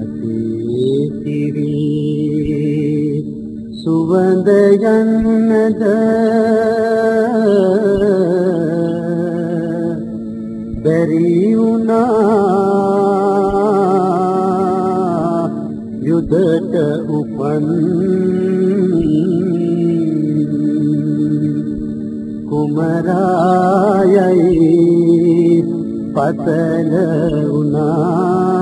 අතීතිරි සුවඳ යන්නද? බැරි වුණා යුදට උපන් කුමරායයි පතල වුණා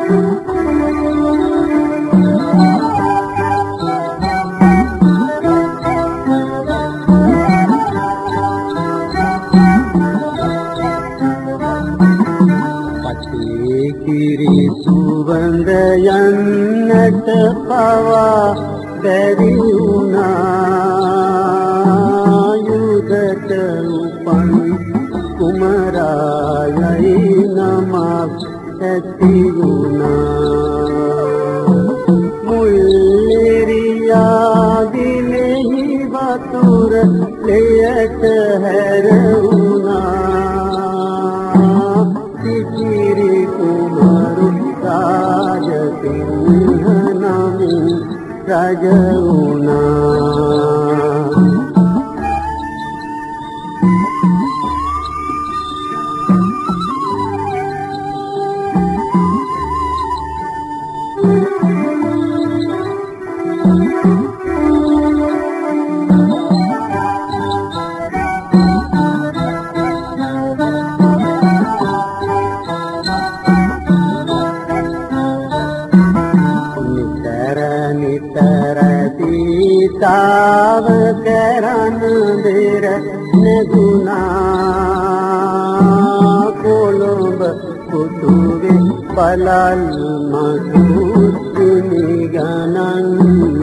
පතේ සුවඳ යන්නට පවා බැරි වුණා. යුදට උපන් කුමරායයි නමක් ඇති වුණා. මුල්ලිරියා දිනෙහි වතුර ලෙයට හැරුණා kaguna Thank you. සීතාව කරන දෙර නෙගුණා කොළඹ කුතුවේ පලල් මසුතුනි ගණන්නා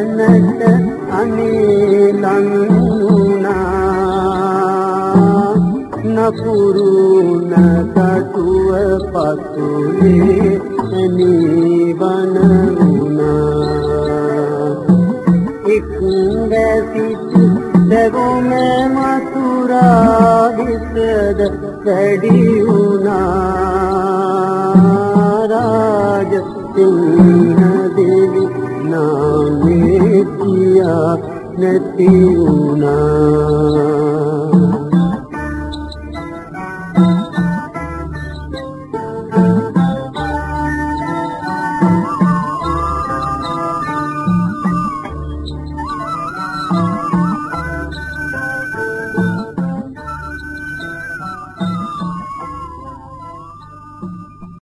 උයනට අනේ ලන්නුනා නපුරුන කටුව පතුලේ නිවන වුණා එක්ද සිට දෙගොම මතුරා විසද වැඩි වුණා රාජ සිංහ දෙවි නාමේ yak netiuna